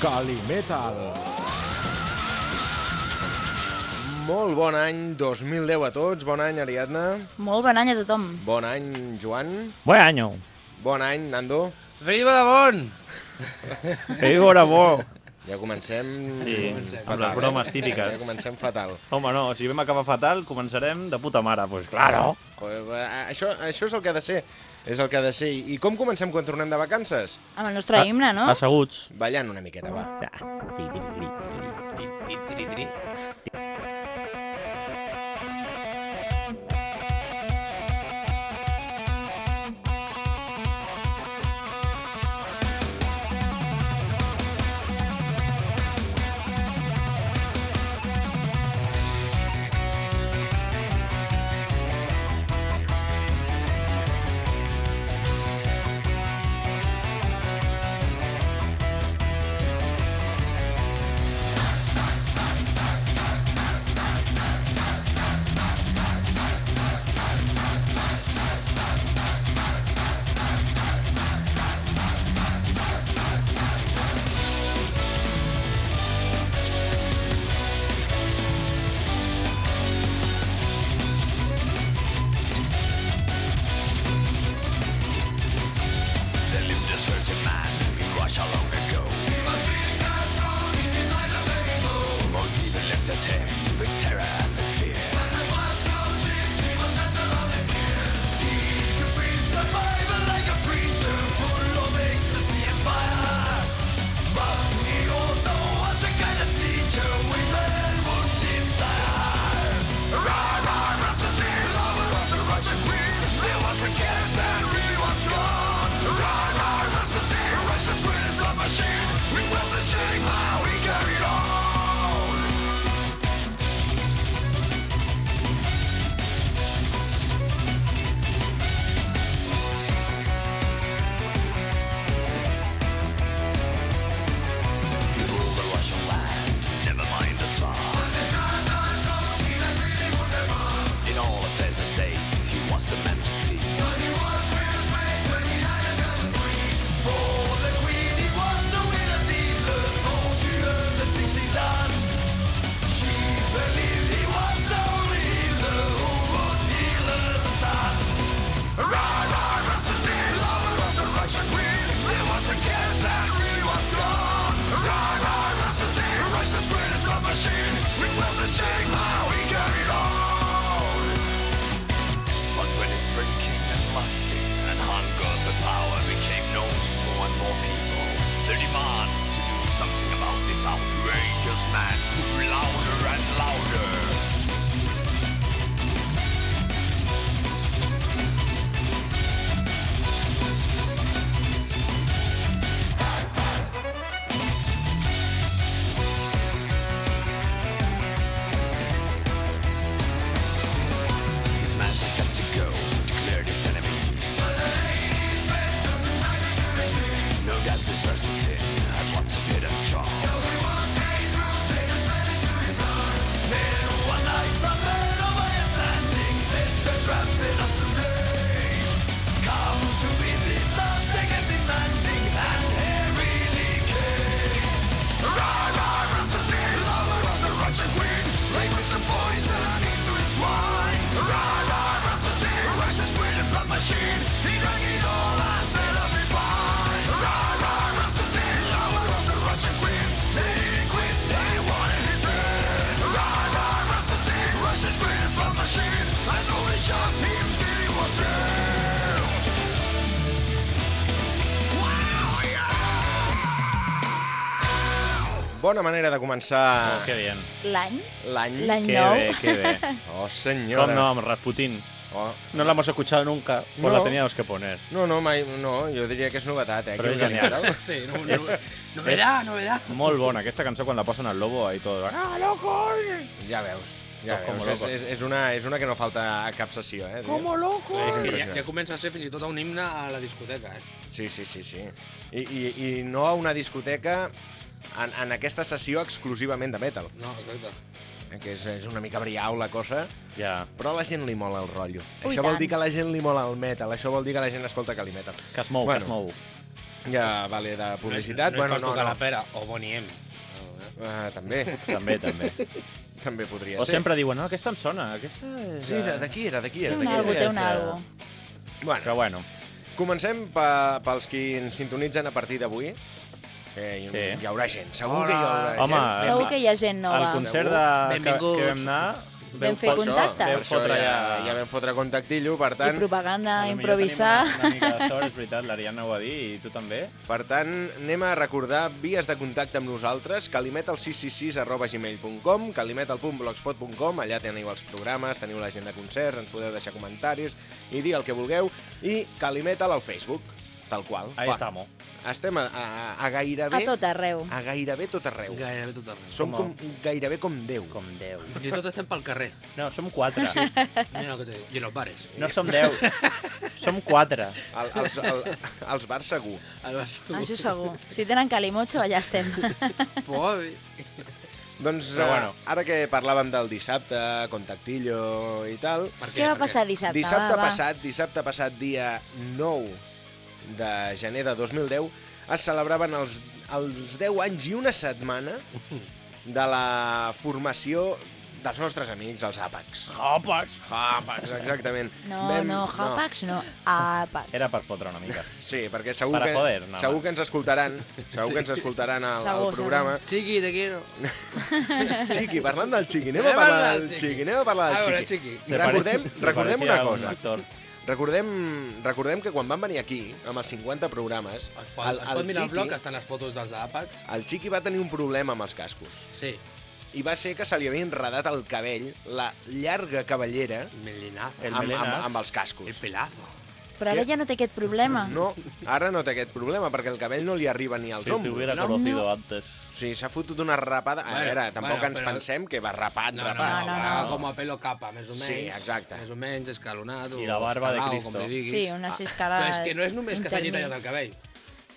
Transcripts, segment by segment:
Calimetal. Molt bon any 2010 a tots. Bon any, Ariadna. Molt bon any a tothom. Bon any, Joan. Buen año. Bon any, Nando. Feliz Bodabón! Feliz Borabó. Ja comencem... Sí, Comencem. amb les bromes típiques. Ja comencem fatal. Home, no, si vam acabar fatal, començarem de puta mare. Pues claro. Eh, Això, això és el que ha de ser. És el que ha de ser. I com comencem quan tornem de vacances? Amb el nostre himne, no? Asseguts. Ballant una miqueta, va. Ja. Ti, ti, ti, ti. Tri, tri, tri. Bona manera de començar Oh, que bien. L'any? l'any. L'any nou? bé, qué bé. Oh, senyora. ¿Cómo no, Rasputin? Oh. No la hemos escuchado nunca, pues No. la teníamos que poner. No, no, mai, no, jo diria que és novetat, eh? Però és genial. Sí, no, no, novedad, novedad. Molt bona, aquesta cançó quan la posen al lobo ahí todo. ¡Ah, loco! Ja veus. Ja Com veus, és, és, és, una, és una que no falta a cap sessió, eh? Como loco! És És que ja, ja comença a ser fins i tot un himne a la discoteca, eh? Sí, sí, sí, sí. I, i, i no a una discoteca en, en aquesta sessió exclusivament de metal, No, exacte. eh, que és, és una mica briau la cosa, Ja, però a la gent li mola el rotllo. Ui, això vol tant. dir que a la gent li mola el metal, això vol dir que la gent escolta Calimetal. que es mou, Bueno. que es mou. Ja, vale, de publicitat. No, bueno, és per no, no. la pera, o Boniem. Uh, també, També, també. també podria O ser. sempre diuen, no, aquesta em sona, aquesta és... Sí, de, de qui era, de qui Té era? un algo, era? té un algo. Bueno, Però bueno, comencem pe, pels qui ens sintonitzen a partir d'avui. Que hi, Sí. hi haurà gent, segur Hola. que hi haurà Home, gent. Segur que hi ha gent al nova. concert Segur. de, que, Benvinguts. que vam anar... Vam fer contactes. Vam fotre ja, ja... vam fotre contactillo, per I tant, propaganda, Potser improvisar. tenim Una, una mica de sort, és veritat, l'Ariadna ho va dir, i tu també. per tant, anem a recordar vies de contacte amb nosaltres, calimet al 666 arroba gmail.com, calimet.blogspot.com, allà teniu els programes, teniu l'agenda de concerts, ens podeu deixar comentaris i dir el que vulgueu, i calimetal al Facebook, tal qual. Ahí estamos. Estem a, a, a gairebé... A tot arreu. A gairebé tot arreu. Gairebé tot arreu. Som com, Com gairebé com Déu. Com Déu. Fins i tot estem pel carrer. No, som quatre. Mira el que te dic. I en els bares. No som deu. Som quatre. El, els, el, els bars segur. Al Barça. Això segur. Si tenen calimocho, allà estem. Poi. Doncs Però eh, bueno. ara que parlàvem del dissabte, contactillo i tal, Per Què va passar dissabte? dissabte va, va. passat, dissabte passat, dia 9 de gener de 2010, es celebraven els, els 10 anys i una setmana de la formació dels nostres amics, els àpacs. Àpacs! Àpacs, exactament. No, Vam- no, Hapax, no. Apax. Era per fotre una mica. Sí, perquè segur, Para que, joder, nada segur que ens escoltaran, segur que ens escoltaran al, al Segur, programa. Chiqui, te quiero. Chiqui, parlant del Chiqui, anem a parlar del Chiqui, anem a parlar del veure, Chiqui. Chiqui. Recordem, recordem una un cosa. actor. Recordem, recordem que quan van venir aquí, amb els 50 programes, Es pot, es pot mirar al blog, estan les fotos dels d'Apax. el Chiqui va tenir un problema amb els cascos. Sí. I va ser que se li havia enredat el cabell, la llarga cabellera, Melinazo. El amb, amb, amb els cascos. El pelazo. Però ara ja no té aquest problema. No, ara no té aquest problema, perquè el cabell no li arriba ni als Si te ombros. hubiera No. conocido No. antes. O sigui, s'ha fotut una rapada... A veure, tampoc bueno, ens però- pensem que va rapat, No, rapat. no, no, va no. com a pelo capa, més o menys. Sí, exacte. Més o menys, escalonat. I la barba de Cristo. Com. Sí, una Però ciscala... és que no és només que s'hagi tallat el cabell.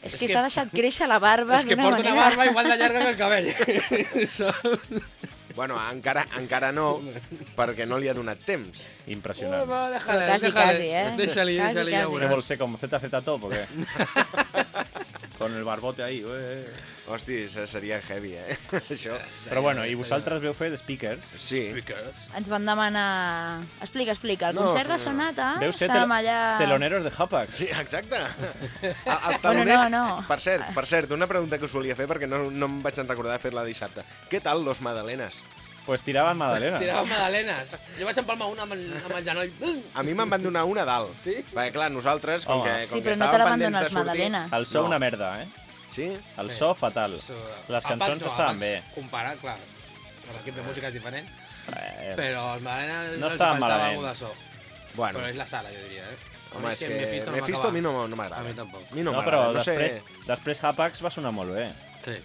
És és que que- s'ha deixat créixer la barba és que d'una porta una manera... barba igual de llarga que el cabell. Bueno, encara, encara no, perquè no li ha donat temps. Impressionant. Va, Però déjale, quasi, déjale. quasi, eh? ¿Qué Deixa-li, deixa-li, ja quasi. ¿Qué veuràs. vol ser? ¿Como ZZ Top o qué? Con el barbote ahí. ué. Hosti, se- seria heavy, eh? Això. Però bueno, i vosaltres veu fer de speakers. Sí. Speakers. Ens van demanar... Explica, explica. El No, concert de. Sonata, Veu ser estàvem tel allà... teloneros de Hapax. Sí, exacte. El- Els Bueno, taloners... no, no. Per cert, per cert, una pregunta que us volia fer perquè no, no em vaig recordar de fer-la dissabte. Què tal los madalenes? Pues tiraven magdalenes. Tiraven magdalenes. Jo vaig empalmar una amb el, amb el genoll. A mi me'n van donar una a dalt. Sí? Perquè, clar, nosaltres, com Home. que, com Sí, que però no te estàvem pendents de els sortir... magdalenes. El so No. una merda, eh? Sí? El Sí. so fatal. So, Les cançons no, estaven bé. Comparat, clar, l'equip de música és diferent, Eh, però els magdalenes No els estaven faltava malament. alguna de so. Bueno, Però és la sala, jo diria, eh? home, és que Mephisto, Mephisto a mi no, no A mi m'agrada. tampoc. A mi no no, però m'agrada, no sé... després, després Hapax va sonar molt bé. Sí.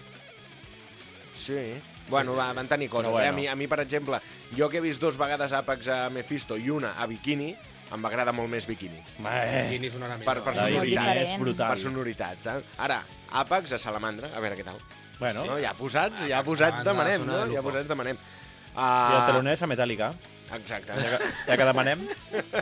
Sí. Bueno, va, van tenir coses. Bueno. Eh? A, mi, a mi, per exemple, jo que he vist dos vegades Apex a Mephisto i una a Bikini, em va agradar molt més Bikini. Eh, Quin és una hora Per, per sonoritat. és brutal. Per sonoritat, saps? Ara, Apex a Salamandra, a veure què tal. Bueno, No, ja posats, ja posats demanem, no? Ja posats demanem. i el Uh, teloners a Metallica. exacte. Ja que, ja que demanem,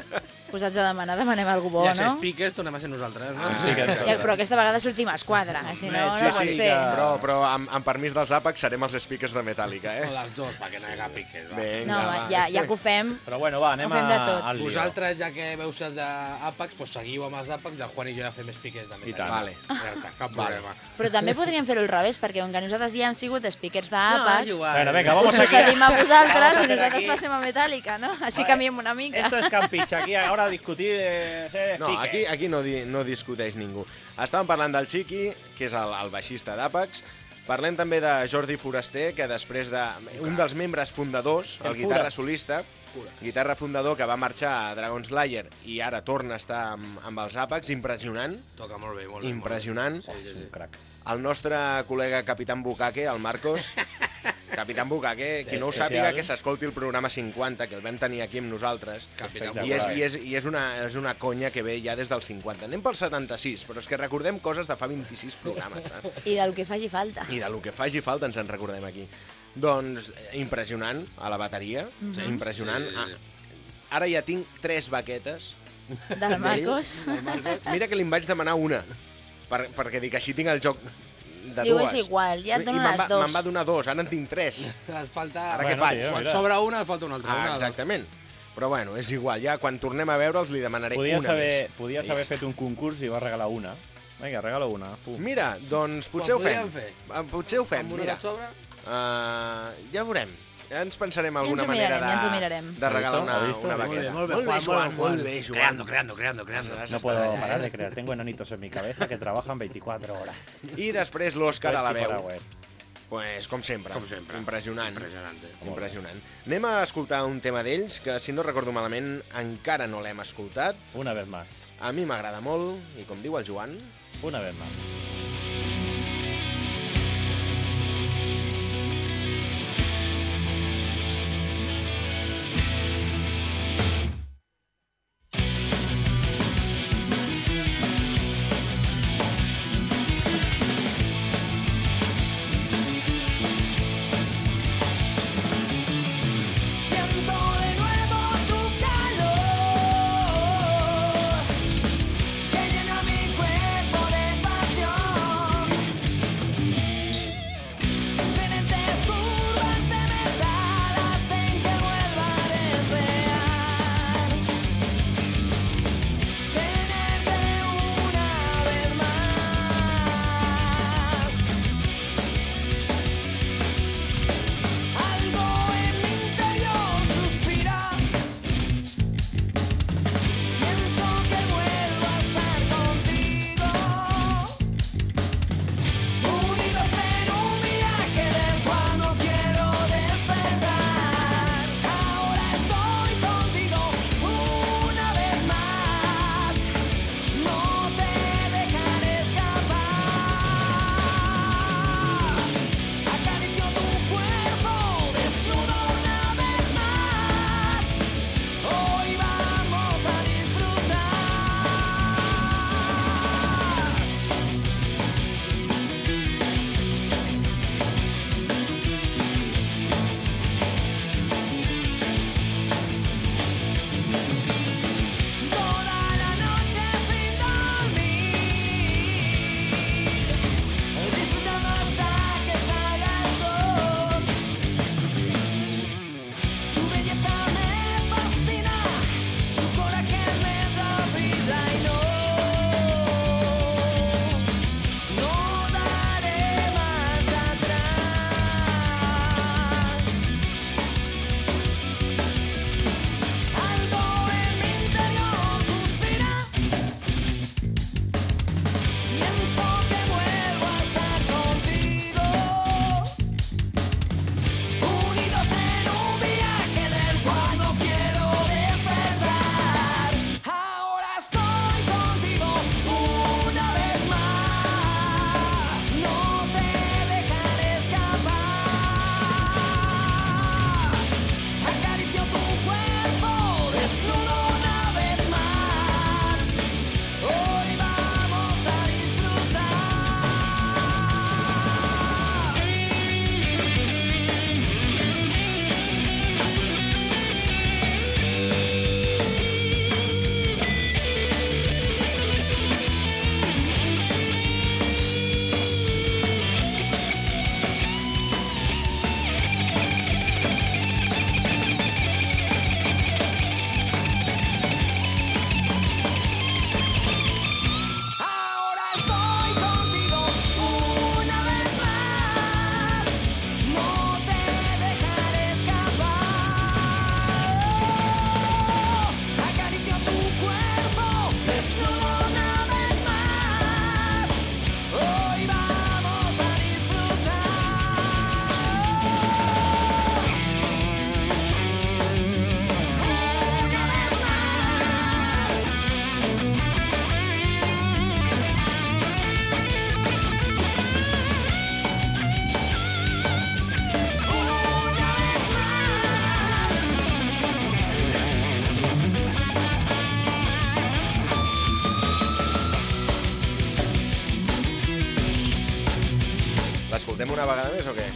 Posats a demanar, demanem algú bo, I els no? speakers tornem a ser nosaltres, no? Ah, Sí que- Ja, però aquesta vegada sortim a esquadra, si no, Sí, no sí, pot ser. però, però amb, amb permís dels Apex serem els speakers de Metallica, O eh? les dos, perquè no hi ha piques. Va. Vinga, No, va. ja, ja que ho fem, però bueno, va, anem Ho fem de tot. a, lío. Vosaltres, ja que veu ser d'Apax, doncs seguiu amb els Apax i el Juan i jo ja fem speakers de metal. tant. Vale. Ja està, cap Vale. problema. però també podríem fer-ho al revés, perquè com que nosaltres ja hem sigut speakers d'Apax, No. Bueno, venga, vamos aquí. cedim a vosaltres i nosaltres passem a Metallica, no? Així Vale. canviem una mica. Esto es Campich, aquí ahora discutir eh, ser No, aquí, aquí no, di, no discuteix ningú. Estàvem parlant del Chiqui, que és el, el baixista d'Apex. Parlem també de Jordi Foraster, que després de... Un dels membres fundadors, el, El guitarra solista, guitarra fundador que va marxar a Dragon Slayer i ara torna a estar amb, amb els Apex, impressionant, Toca molt bé, molt bé. impressionant. Molt bé. Sí, sí, sí. Crac. El nostre col·lega Capitán Bukake, el Marcos, Capitán Bukake, qui no ho sàpiga, que s'escolti el programa 50, que el vam tenir aquí amb nosaltres, Capitán i és, i és, i és, una, és una conya que ve ja des del 50. Anem pel 76, però és que recordem coses de fa 26 programes, saps? I del que faci falta. I de lo que faci falta ens en recordem aquí. Doncs eh, impressionant, a la bateria, Mhm. sí, impressionant. Sí. Ah, Ara ja tinc tres baquetes. Del Marcos. Mira que li'n vaig demanar una, Per, perquè dic, així tinc el joc de Diu, dues. és igual, ja et dono les va- dos. Me'n va donar dos, ara en tinc tres. Et falta... Ara Bueno, què faig? tio, Quan mira. sobra una, et falta una altra. Ah, una, dos. exactament. Però bueno, és igual, ja quan tornem a veure'ls li demanaré Podies una haver, més. podies haver fet un concurs i vas regalar una. Vinga, regala una. Pum. Mira, doncs potser ho fem. fer? Ah, Potser ho fem, Amb una mira. de sobre? Uh, ja veurem. Ja ens pensarem Ja ens alguna ho manera mirarem, ja ens ho de, mirarem. de regalar una, una baqueta. Molt bé, molt bé, Juan, molt bé, Joan. Creando, creando, creando, creando. No puedo parar de crear. Tengo enanitos en mi cabeza que trabajan 24 horas. I després l'Òscar a la 24 veu. Pues, com sempre. Com sempre. Impressionant. Impressionante. Impressionant. Anem a escoltar un tema d'ells que, si no recordo malament, encara no l'hem escoltat. Una vez más. A mi m'agrada molt, i com diu el Joan, Una vez más. Una vegada més o què?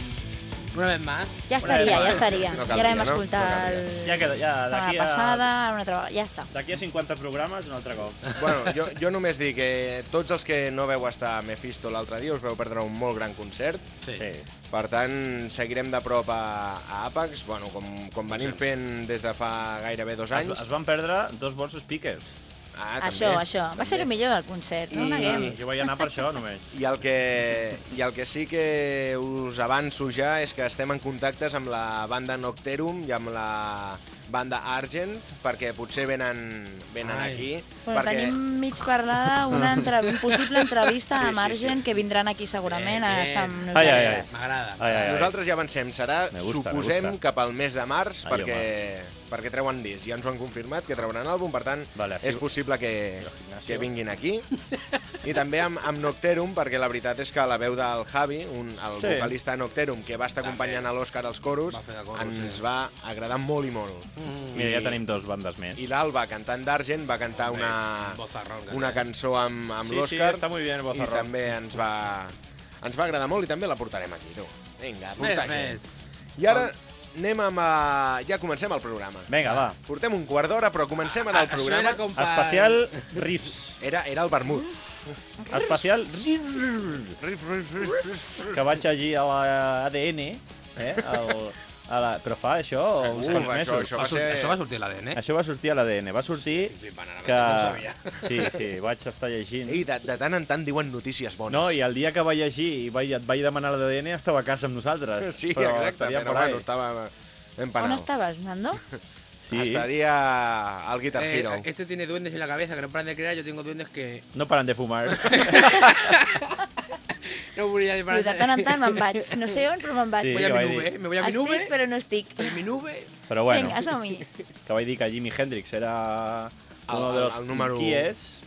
Una vez más. Ja estaria, ja estaria. No ja vam no? escoltar No caldria. el... Ja queda, ja, setmana a... passada, una altra vegada, ja està. D'aquí a 50 programes, un altre cop. Bueno, jo, jo només dic que tots els que no veu estar a Mephisto l'altre dia us veu perdre un molt gran concert. Sí. Sí. Per tant, seguirem de prop a, a Apex, bueno, com, com venim fent des de fa gairebé dos Es, anys. es van perdre dos bons speakers. Ah, Això, també, això. Va ser el millor del concert, no I- neguem. Jo vaig anar per això, només. I el, que, I el que sí que us avanço ja és que estem en contactes amb la banda Nocterum i amb la banda Argent, perquè potser venen, venen Ai. aquí. Bueno, perquè... tenim mig parlada una entre... possible entrevista Sí, amb sí, Argent, que vindran aquí segurament Bien, a bien. estar amb Ai, ai, ai. nosaltres. M'agrada. Ai, ai, ai. Nosaltres ja avancem, serà, suposem, cap al mes de març, Ai, perquè, perquè treuen disc. Ja ens ho han confirmat, que trauran àlbum, per tant, Vale, és possible que, que vinguin aquí. I també amb, amb Nocterum, perquè la veritat és que la veu del Javi, un, el Sí. vocalista Nocterum, que va estar acompanyant a l'Òscar als coros, Va coros, ens sí. va agradar molt i molt. Mira, ja tenim dos bandes més. I l'Alba, cantant d'Argent, va cantar una, Bozarrón, que una cançó amb, amb Sí, sí, l'Òscar. està muy bien el I també ens va, ens va agradar molt i també la portarem aquí, tu. Vinga, gent. I ara anem amb... Uh, ja comencem el programa. Vinga, va. Portem un quart d'hora, però comencem en el Això programa. era com per... Especial Riffs. Era, era el vermut. Especial Riffs. Rif, rif, rif, rif. Que vaig allí a l'ADN, eh? El, a la, però fa això uns Segur, quants això- mesos. això Va va ser- Això va sortir a l'ADN, eh? Això va sortir a l'ADN. Va sortir flipant ara, que... no. Sí, sí, vaig estar llegint. Ei, de, de tant en tant diuen notícies bones. No, i el dia que vaig llegir i vaig, et vaig demanar l'ADN estava a casa amb nosaltres. Sí, però exacte, però bueno, estava On empanado. estaves, Nando? Sí, Estaria al Guitar Eh, Hero. este tiene duendes en la cabeza que no paran de crear. Yo tengo duendes que no paran de fumar. no volia I parar de tant en tant me'n vaig. No sé on, però me'n vaig. Sí, Voy a mi nube, dir. me voy a mi nube. Estic, però no estic. Estoy en mi nube. Però bueno, Vinga, som-hi. que vaig dir que Jimi Hendrix era El- uno de los el número- qui és.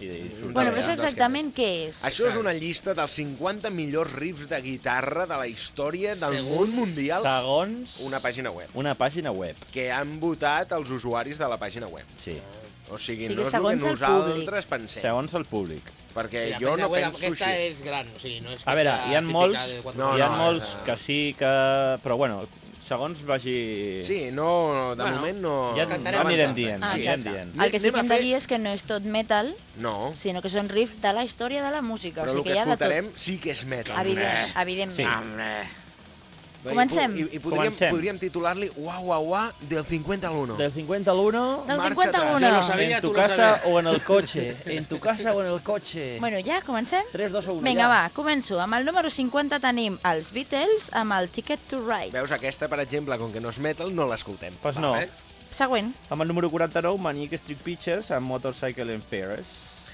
I, i surt Bueno, però això exactament què és? Això és una llista dels 50 millors riffs de guitarra de la història del món mundial. Segons Una pàgina web. una pàgina web. Que han votat els usuaris de la pàgina web. Sí, O sigui, O sigui, no és el que segons el nosaltres pensem. segons el públic. Perquè I jo no web penso aquesta així. és gran, o sigui, no és A veure, hi ha molts, No, hi ha no, molts eh, que sí que... Però bueno, segons vagi... Sí, no, de Bueno, moment no... Ja, ja anirem tant. dient, Ah, sí. Exacte. dient. El que sí que de fer- dir és que no és tot metal, No, sinó que són riffs de la història de la música. però o el sigui que que de escoltarem tot. sí que és metal. Evident, evidentment. Sí. Comencem. I, i podríem, Comencem. podríem titular-li Uau, uau, uau, del 50 al 1. Del 50 al 1, Del Marxa 50 al atrás. 1. Yo lo sabía. en tu tú lo casa o en el coche. En tu casa o en el coche. Bueno, ja comencem? 3, 2 o 1, Vinga, ja. va, començo. Amb el número 50 tenim els Beatles amb el Ticket to Ride. Veus, aquesta, per exemple, com que no és metal, no l'escoltem. Pues no. Vale. Següent. Amb el número 49, Manic Street Pictures amb Motorcycle in Paris.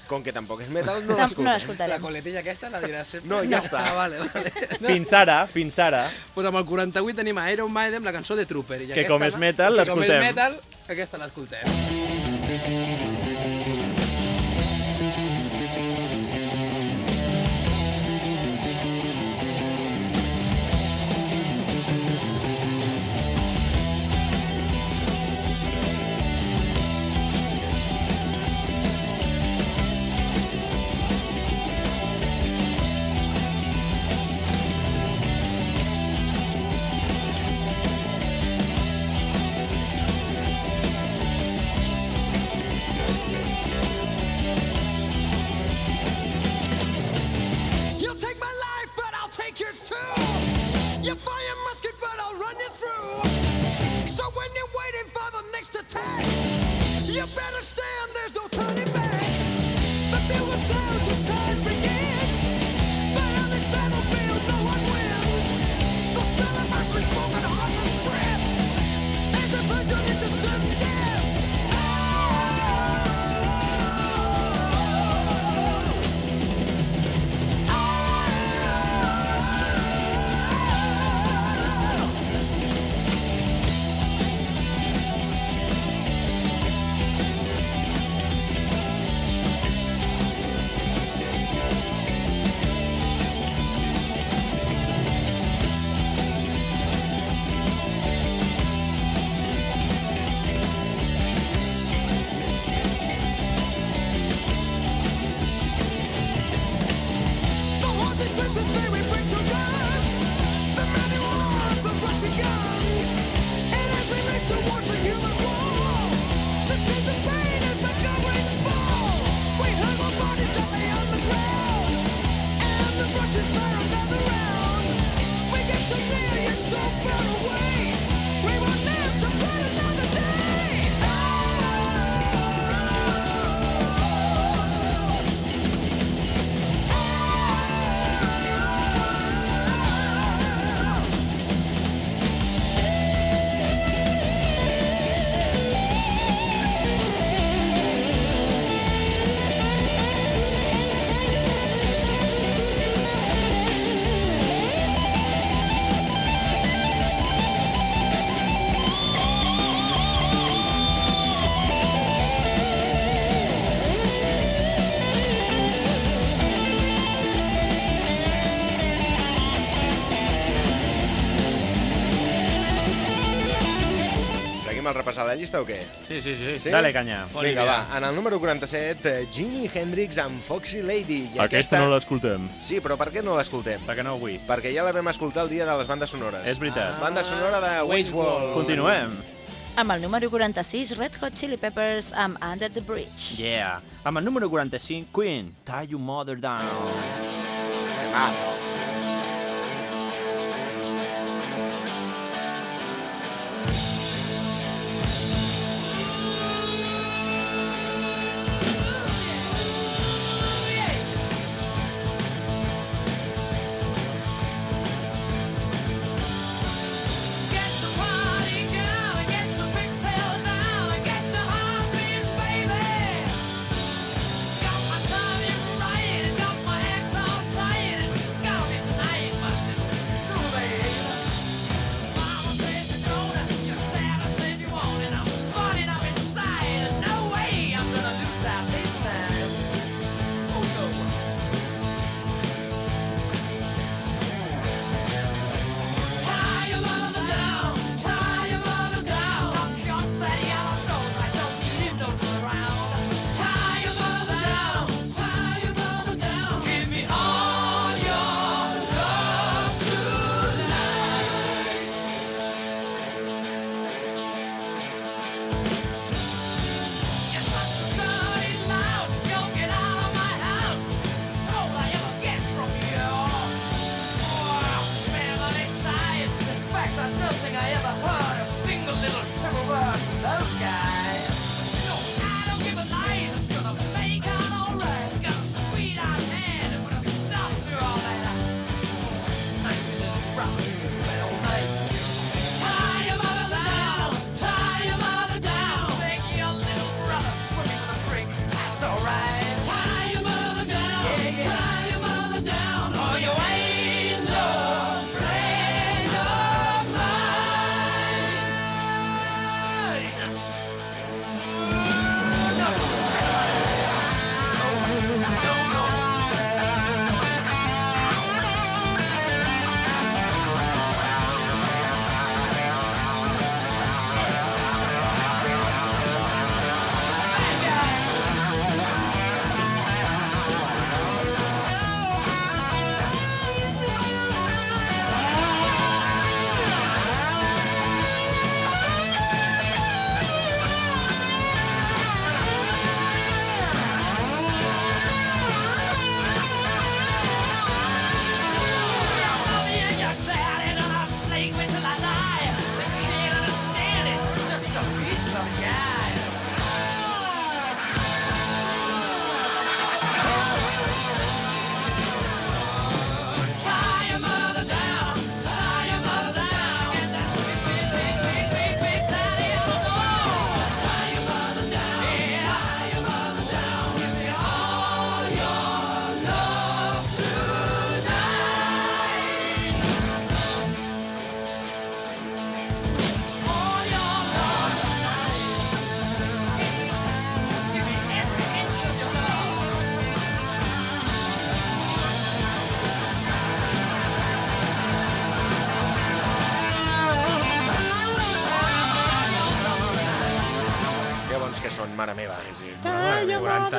Com que tampoc és metal, no Tam- No l'escoltem. La l'escoltarem. coletilla aquesta la diràs sempre. No, ja està. Ah, vale, vale. Fins ara, fins ara. Pues amb el 48 tenim a Iron Maiden, la cançó de Trooper. I Que aquesta, com és metal, que com és l'escoltem. metal, aquesta l'escoltem. Repassar la llista o què? Sí, sí, sí. Sí? Dale, canya. Vinga, va. En el número 47, eh, Jimi Hendrix amb Foxy Lady. I Aquesta no l'escoltem, Sí, però per què no l'escoltem? perquè no vull. Perquè ja la vam escoltar el dia de les bandes sonores. És veritat. Banda sonora de Wayne's World. Continuem. Amb el número 46, Red Hot Chili Peppers amb Under the Bridge. Yeah. Amb el número 45, Queen, Tie Your Mother Down. Temazo.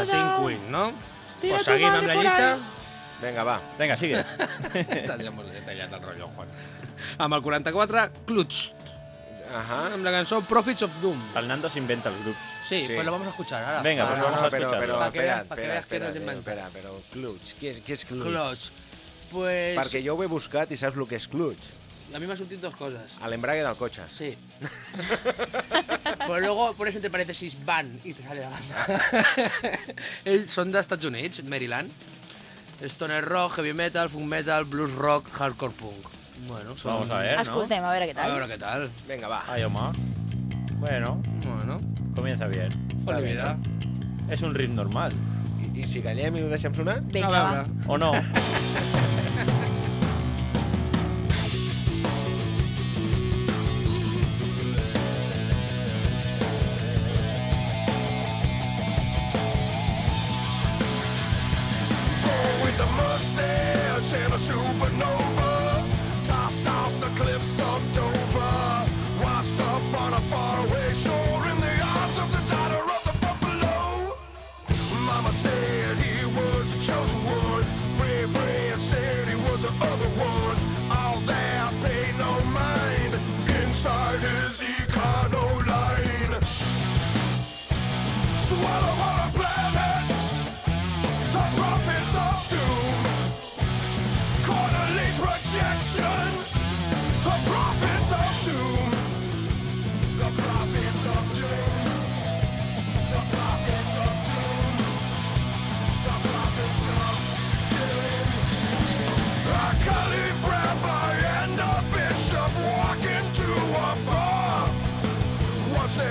45 Queen, no? Pues seguim amb la llista. Vinga, va. Vinga, sigue. Ja hemos detallat el rotllo, Juan. Amb el 44, Clutch. Ajá. Amb la cançó Profits of Doom. El Nando s'inventa els grups. Sí, Sí. pues lo vamos a escuchar ahora. Venga, pues no, vamos a Pa que espera, espera, veas que no espera, espera, però Clutch, què és, què és Clutch? Clutch. Pues... Perquè jo ho he buscat i saps el que és Clutch? A mí me han sortit dos cosas. A l'embrague del cotxe. Sí. Pero luego pones entre paréntesis Van y te sale la banda. Ells són d'Estats Units, Maryland. Stoner rock, heavy metal, funk metal, blues rock, hardcore punk. Bueno, són... Vamos a ver, ¿no? Escoltem, a veure què A tal. veure què tal. Vinga, va. Ay, Oma. Bueno, Bueno, comienza bien. fot vida. Es un ritmo normal. I, I si callem i ho deixem sonar? Vinga, A va. ¿O no?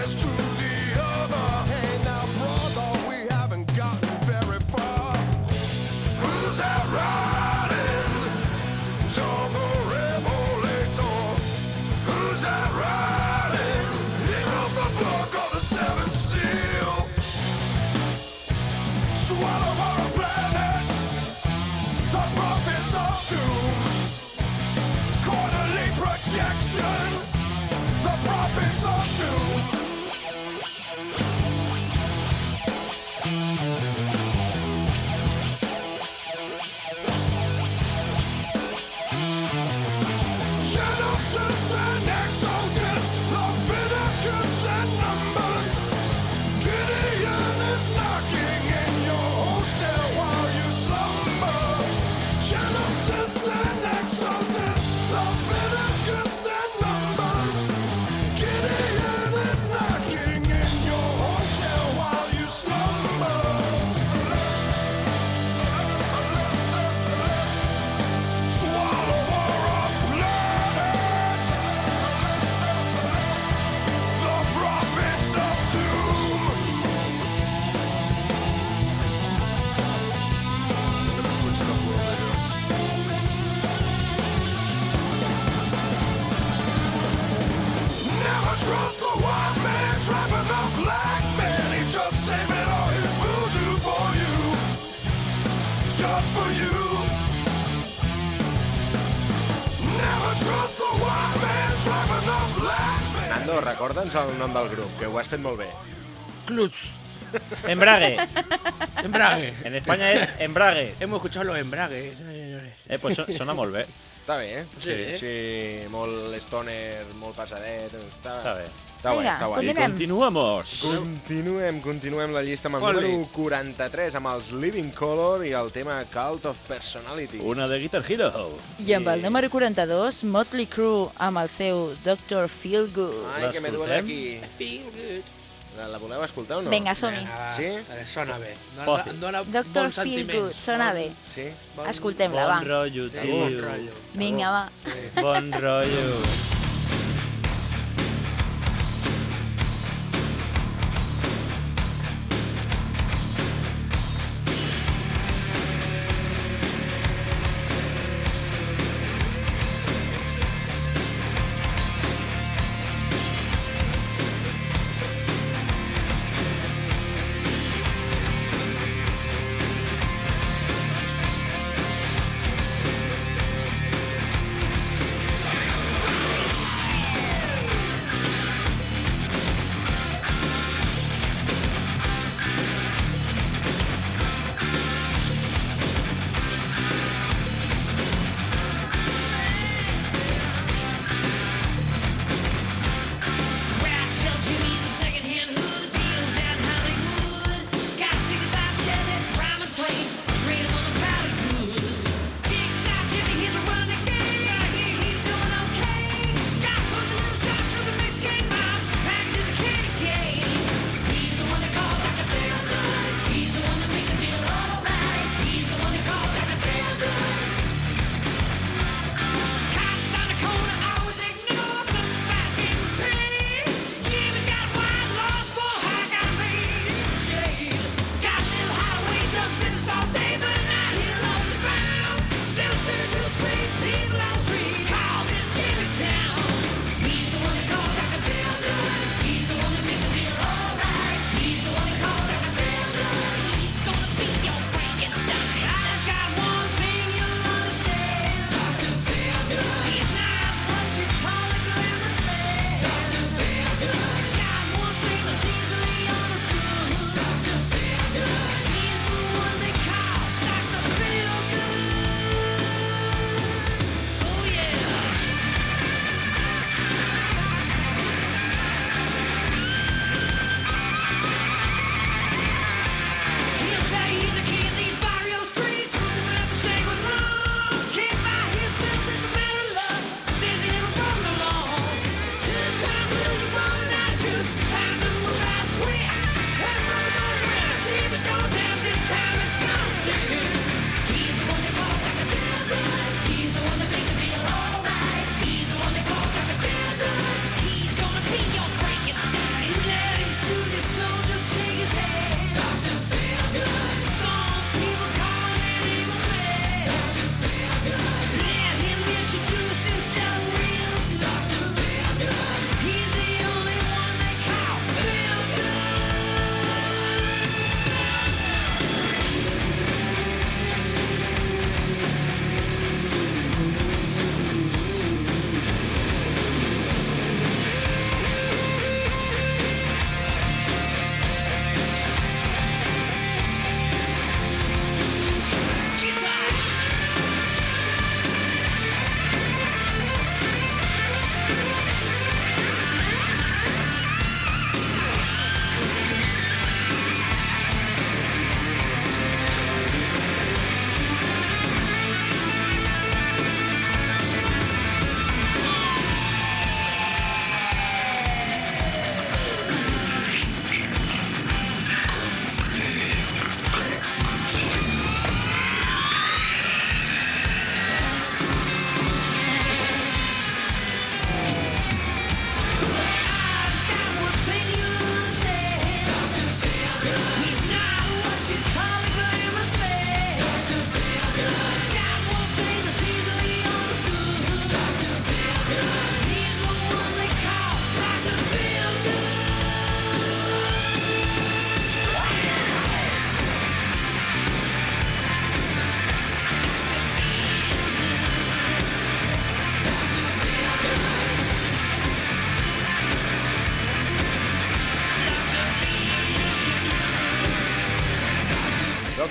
it's true. Recorda'ns el nom del grup, que ho has fet molt bé. Clutch. Embrague. Embrague. En España es embrague. Hemos escuchado los embragues, señores. Eh, pues so- sona molt bé. Està bé, eh? Sí. Sí, molt stoner, molt passadet. Està, Està bé. Està guai, Vinga, està guai. I Continuem. continuamos. Continuem, continuem la llista amb el Oli. número 43, amb els Living Color i el tema Cult of Personality. Una de Guitar Hero. I amb el número 42, Motley Crue amb el seu Dr. Feelgood. Ai, que me duele L'escoltem? aquí. Feel good. La, la voleu escoltar o no? Vinga, som-hi. Va. Sí? Eh, Sona bé. Dona, Dr. bons sentiments. Feelgood, sona bé. Sí? Bon- Escoltem-la, va. Bon rotllo, Sí, tio. bon rotllo. Vinga, va. Bon rotllo.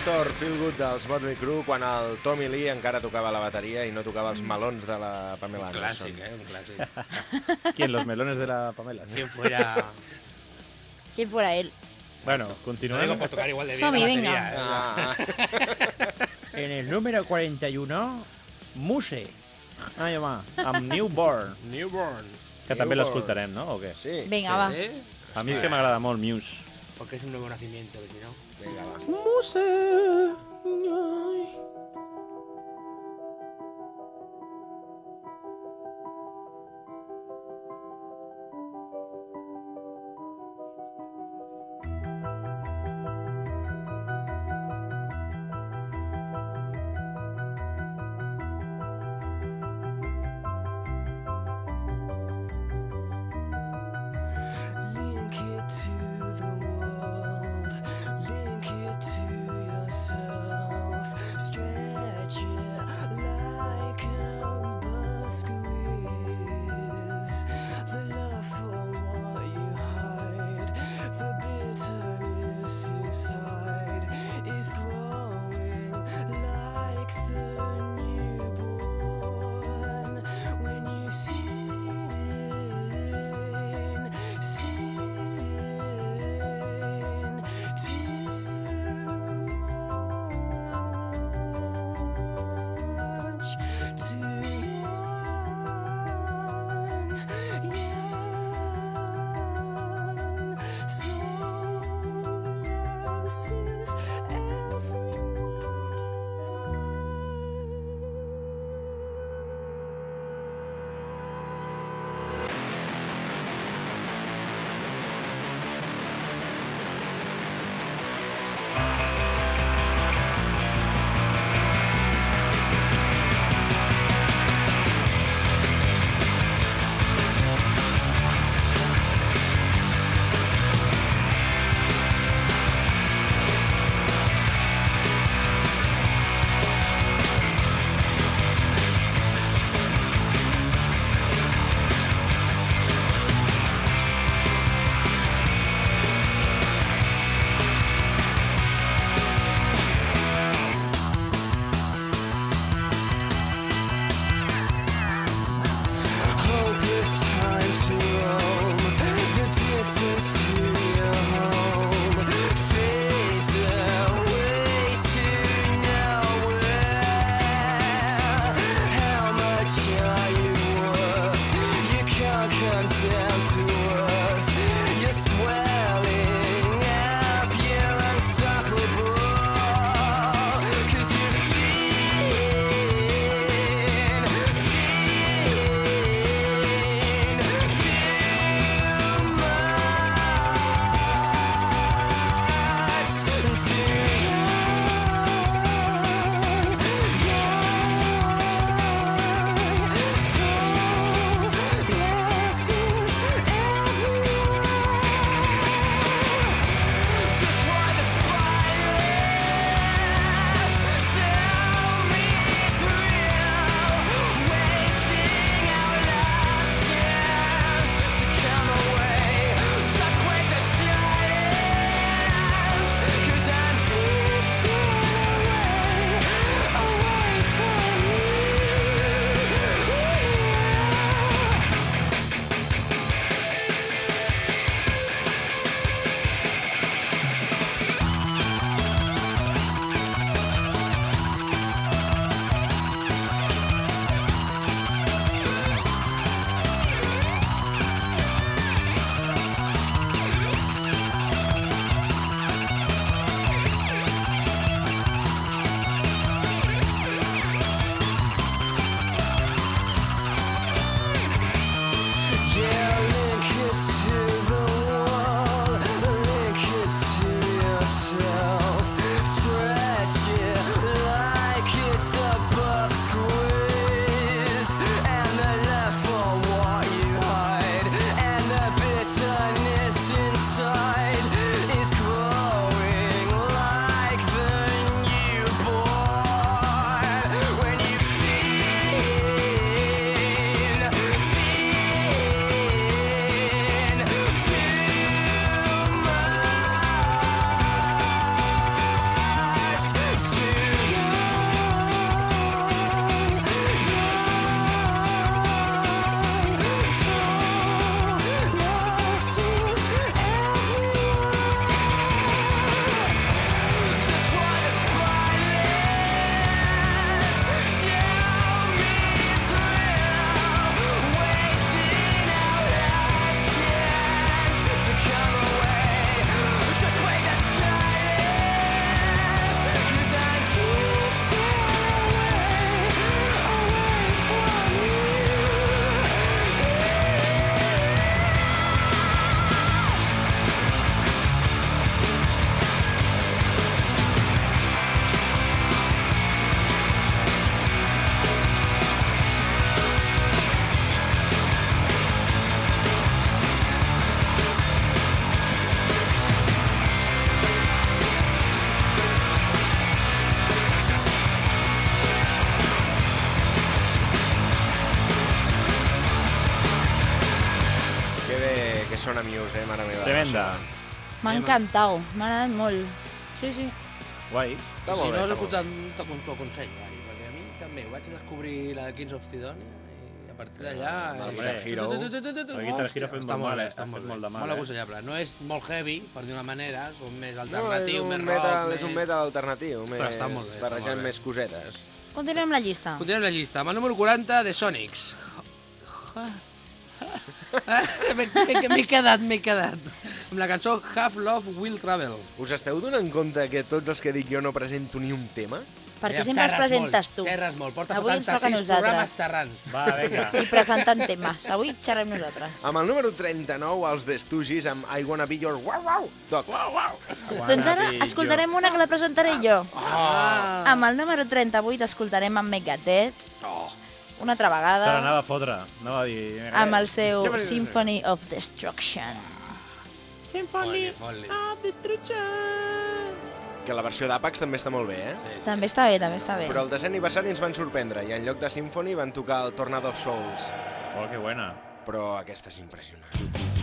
Dr. Feelgood dels Motley Crue quan el Tommy Lee encara tocava la bateria i no tocava els melons de la Pamela Un Anderson. clàssic, eh? Un clàssic. ¿Quién? ¿Los melones de la Pamela? Quien fuera... ¿Quién fuera él? Bueno, No digo continuemos. por tocar igual de bien Somi, la venga. ¿eh? Ah, En el número 41, Muse. Ah, va, amb Newborn, Newborn. que també l'escoltarem, no? O què? sí, Venga, va. ¿Eh? A mi és que m'agrada molt Muse. Porque es un nuevo nacimiento, que si no... vinga, va. Muse. Link M'ha encantat, m'ha agradat molt. Sí, sí. Guai. Està si molt bé, no has està molt bé. escoltat, t'ho t'ho aconsello, Gary, perquè a mi també ho vaig descobrir la Kings of Sidonia i a partir d'allà... el Guitar Hero. El Guitar Hero està molt mal, bé, eh? està molt bé. de mal, Molt eh? aconsellable. No és molt heavy, per dir una manera, més és alternatiu, un, més rock... metal, més... és un metal alternatiu, més Però està molt bé, està barrejant més cosetes. Continuem la llista. Continuem la llista. Amb el número 40, de Sonics. M'he quedat, m'he quedat. Amb la cançó Half Love Will Travel. Us esteu donant compte que tots els que dic jo no presento ni un tema? Perquè Ja, sempre els presentes molt, tu. Xerres molt, portes Avui ens toca a 76 programes xerrant. Va, vinga. I presentant temes. Avui xerrem nosaltres. Amb el número 39, els The Stooges, amb I Wanna Be Your Wow Wow Dog. Wow, wow. Doncs ara escoltarem una que la presentaré jo. Ah. Amb el número 38 escoltarem amb Megadeth. Oh. Una altra Te vegada. l'anava a fotre. Anava a dir... Amb el seu Sempre- Symphony of Destruction. Foli, foli. Que la versió d'Apax també està molt bé, eh? Sí, sí. També està bé, també està bé. Però el desè aniversari ens van sorprendre i en lloc de Symphony van tocar el Tornado of Souls. Oh, que buena. Però aquesta és impressionant.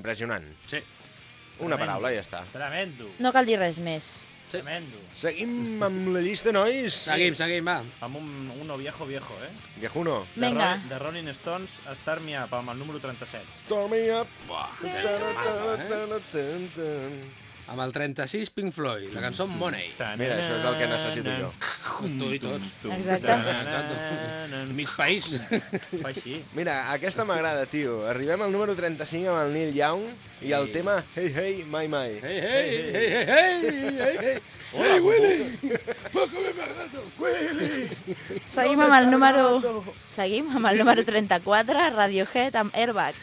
Impressionant. Sí. Una Tremendo. paraula i ja està. Tremendo. No cal dir res més. Sí. Tremendo. Seguim amb la llista, nois. Seguim, seguim, va. Amb un uno viejo viejo, eh? Viejuno. De. Rolling- De Rolling Stones, Start Me Up, amb el número 37. Storm me up. Amb el 36, Pink Floyd, la cançó Money. Mira, això és el que necessito jo. Tu i tots. Exacte. Mig país. Fa així. Mira, aquesta m'agrada, tio. Arribem al número 35 amb el Neil Young i el tema Hey Hey My My. Hey, hey, hey, hey, hey, hey, hey. Hey, Willy. Pócame más gato. Seguim amb el número... Seguim amb el número 34, Radiohead amb Airbag.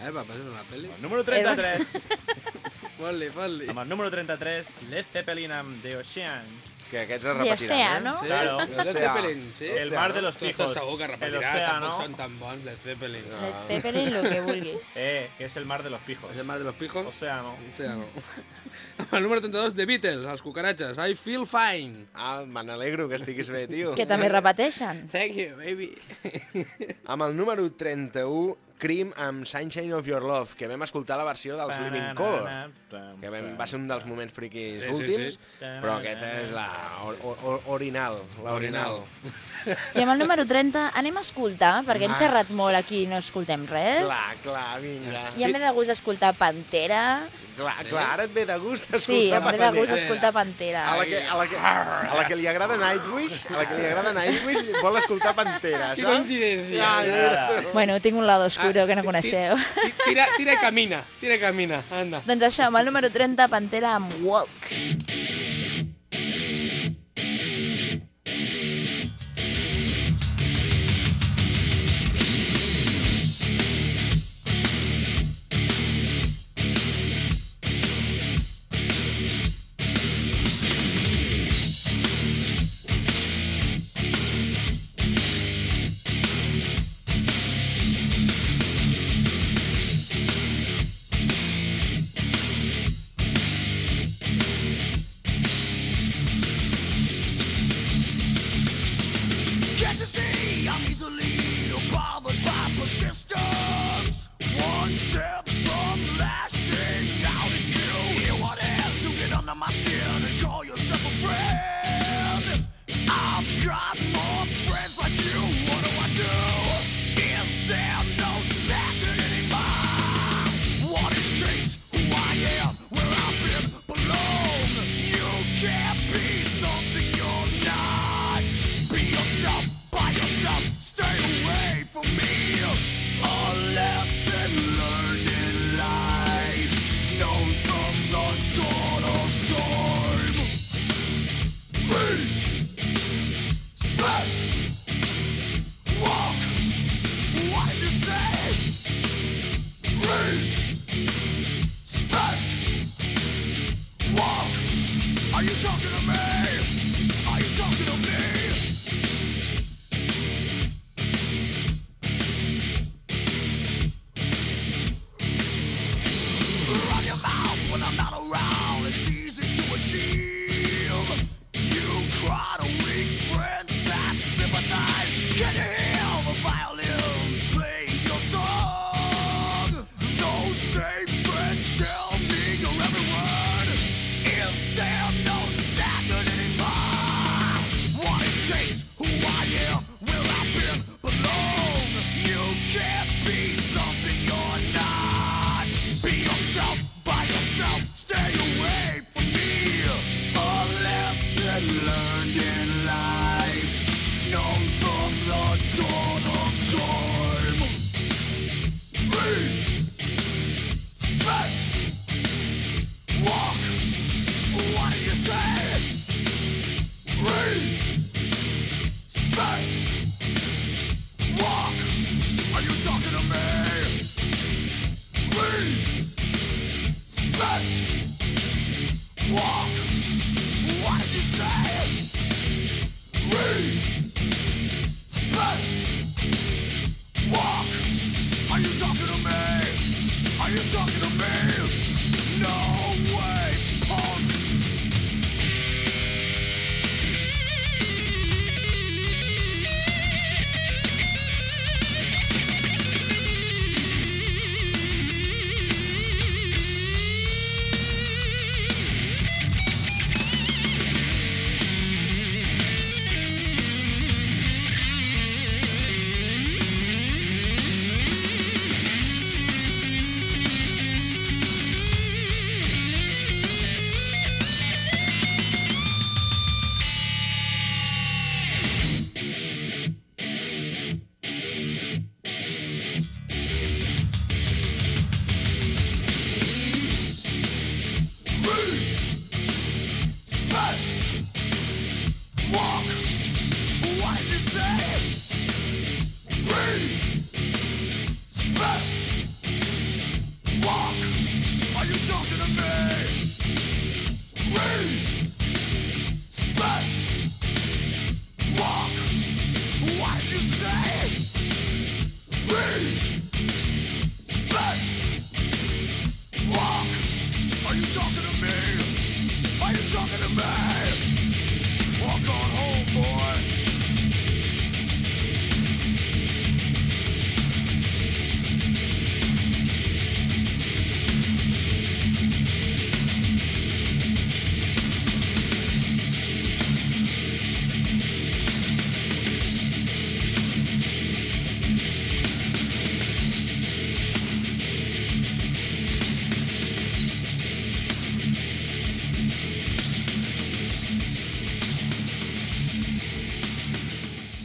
A ver, va, pasar una peli. El número 33. Ponli, ponli. amb el número 33, Led Zeppelin amb The Ocean. Que aquests es repetiran, eh? Sí, Claro. Led Zeppelin, sí. El mar de los Tu pijos. estàs segur que repetirà, tampoc són tan bons, Led Zeppelin. Led Zeppelin, lo que vulguis. Eh, que es el mar de los pijos. És el mar de los pijos. Océano. Océano. Amb el número 32, The Beatles, els cucaratges. I feel fine. Ah, me n'alegro que estiguis bé, tio. Que també repeteixen. Thank you, baby. Amb el número 31, Cream amb Sunshine of Your Love, que vam escoltar la versió dels Living Color, que vam, va ser un dels moments friquis Sí, sí, últims, sí. però aquesta és la or, or, orinal, l'orinal. I amb el número 30 anem a escoltar, perquè hem Ah. xerrat molt aquí i no escoltem res. Clar, clar, vinga. I em ve de gust escoltar Pantera. Clar, clar, ara et ve de gust escoltar Sí, em ve de gust Pantera. escoltar Pantera. A la, que, a, la que, a la que li agrada Nightwish, a la que li agrada Nightwish, vol escoltar Pantera, Qué saps? coincidencia. Ja, mira. Bueno, tinc un lado oscuro Ah, que no coneixeu. ti- Tira, tira i camina, tira i camina, anda. Doncs això, amb el número 30, Pantera amb Walk. Can't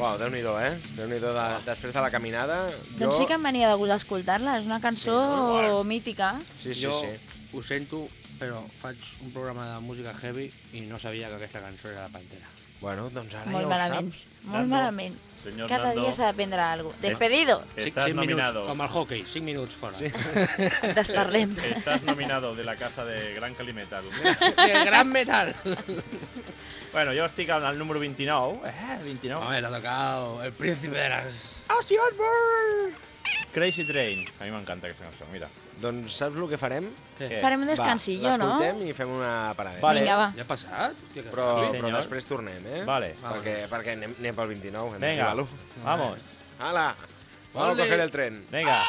Uau, Déu-n'hi-do, eh? Déu-n'hi-do de, després de la caminada. Doncs sí que em venia de gust escoltar-la, és una cançó Sí, mítica. Sí, sí, jo sí. ho sento, però faig un programa de música heavy i no sabia que aquesta cançó era la Pantera. Bueno, doncs ara Molt ja malament, ho saps. molt Nando, malament. senyor Cada Nando. dia s'ha d'aprendre alguna cosa. Despedido, Estás cinc nominado. com el hockey, 5 minuts fora. Sí. destarlem. Estás nominado de la casa de Gran Calimetal. El gran metal. bueno, jo estic al número 29. Eh, 29. Home, t'ha tocat el príncipe de las... Ozzy Osbourne! Crazy Train. A mi m'encanta aquesta cançó, mira. Doncs saps el que farem? Què? Farem un descansillo, va, no? l'escoltem i fem una parada. Vale. Vinga, va. Ja ha passat? Hòstia, que Però, ràpid. però senyor. després tornem, eh? Vale. Perquè, perquè anem, anem pel 29, hem Venga, d'arribar a l'1. vamos. Hala, vamos a Ole. coger el tren. Venga.